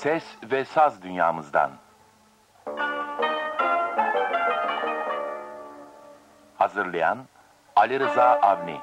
Ses ve saz dünyamızdan. Hazırlayan Ali Rıza Avni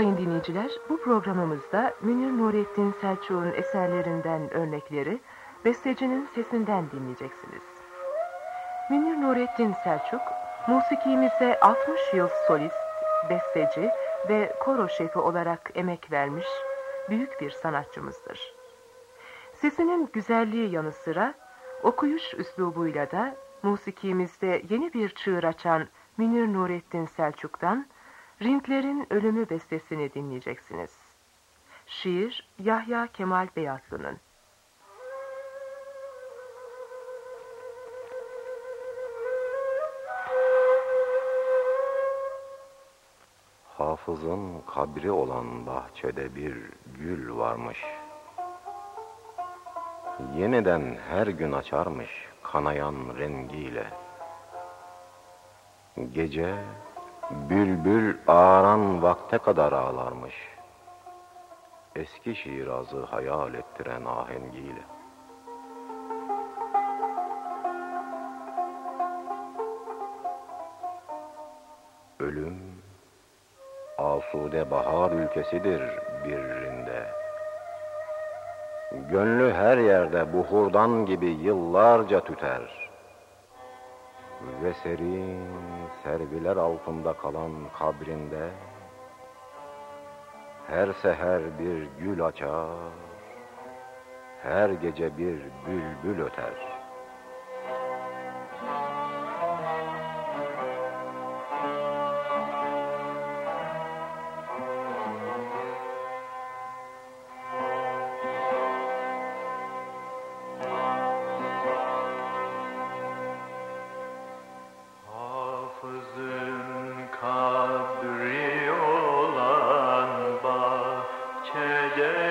Sayın dinleyiciler, bu programımızda Münir Nurettin Selçuk'un eserlerinden örnekleri bestecinin sesinden dinleyeceksiniz. Münir Nurettin Selçuk, musikimize 60 yıl solist, besteci ve koro şefi olarak emek vermiş büyük bir sanatçımızdır. Sesinin güzelliği yanı sıra okuyuş üslubuyla da musikimizde yeni bir çığır açan Münir Nurettin Selçuk'tan Rintlerin Ölümü bestesini dinleyeceksiniz. Şiir Yahya Kemal Beyatlı'nın. Hafızın kabri olan bahçede bir gül varmış. Yeniden her gün açarmış kanayan rengiyle. Gece Bülbül ağaran vakte kadar ağlarmış. Eski şirazı hayal ettiren ahengiyle. Ölüm, asude bahar ülkesidir birinde. Gönlü her yerde buhurdan gibi yıllarca tüter. Ve serin serviler altında kalan kabrinde Her seher bir gül açar Her gece bir bülbül öter Jai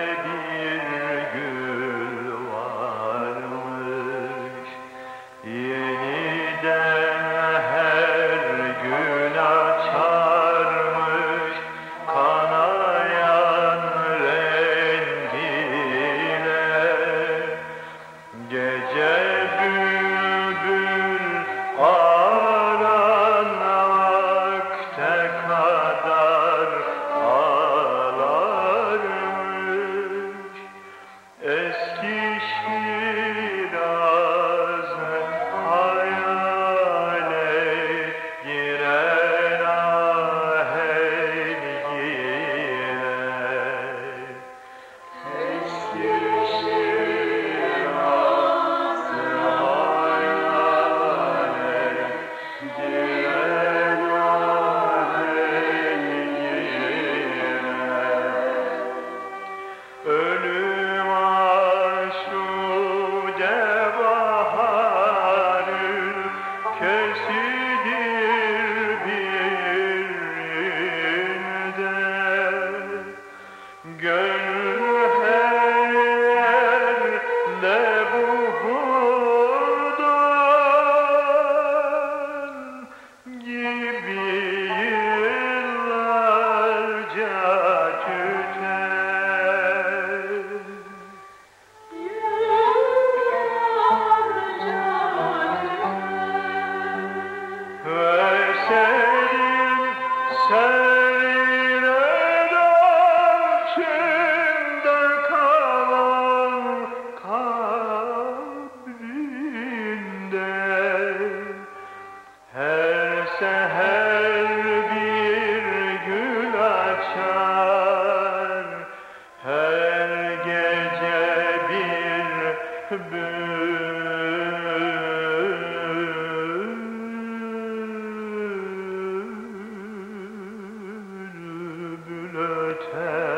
return.